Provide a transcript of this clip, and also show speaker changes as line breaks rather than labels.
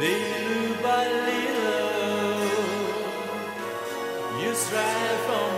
little by little, you strive for